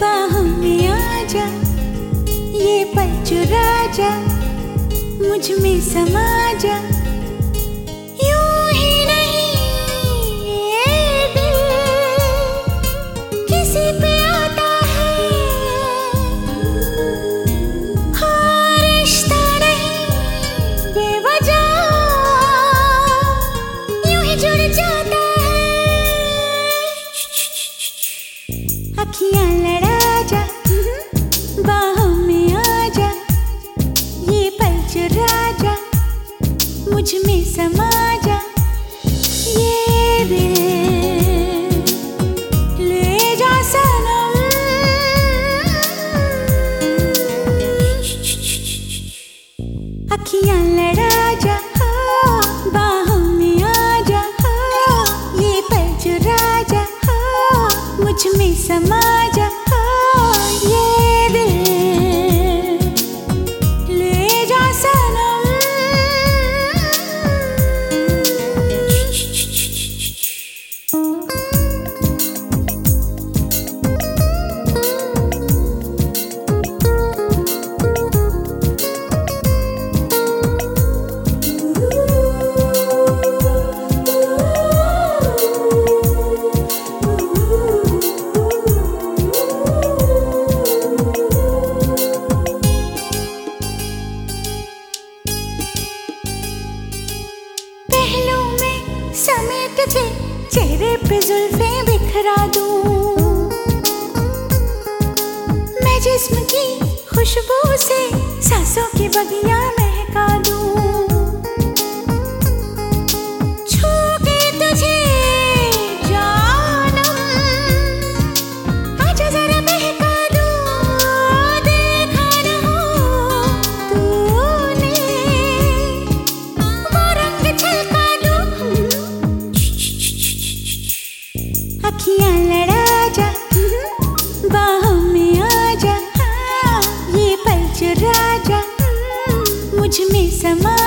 बाहों में आजा ये पल चुरा जा मुझमें समा जा चेहरे पे जुल्फे बिखरा दू। मैं जिस्म की खुशबू से सांसों की बगिया महका दूँ। में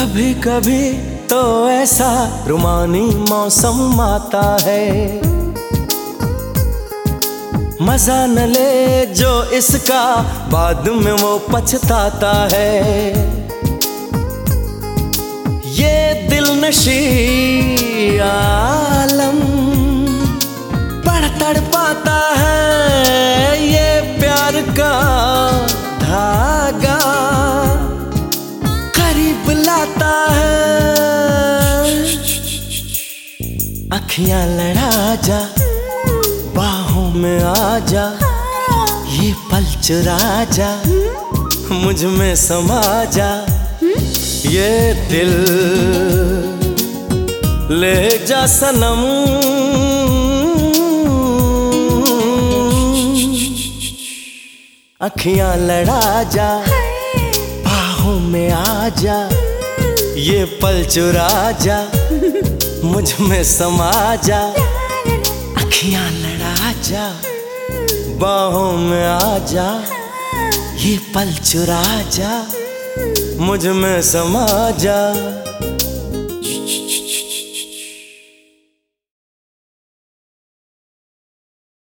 कभी कभी तो ऐसा रुमानी मौसम आता है। मज़ा न ले जो इसका, बाद में वो पछताता है। ये दिल नशी अखियाँ लड़ा जा, बाहों में आ जा, ये पल चुरा जा, मुझमें समा जा, ये दिल ले जा सनम। अखियाँ लड़ा जा, बाहों में आ जा, ये पल चुरा जा मुझमें समा जा। अखियाँ लड़ा जा बाहों में आ जा ये पल चुरा जा। मुझमें समा जा।